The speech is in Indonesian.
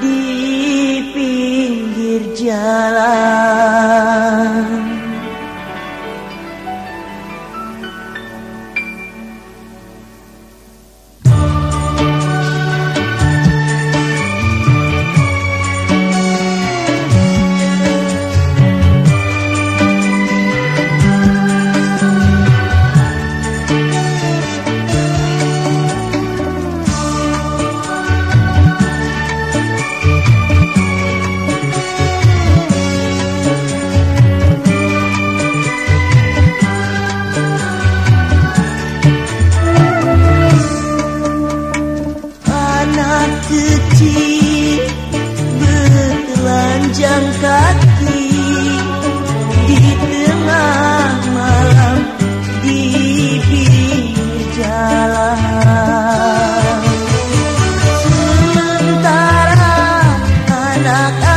di pinggir jalan back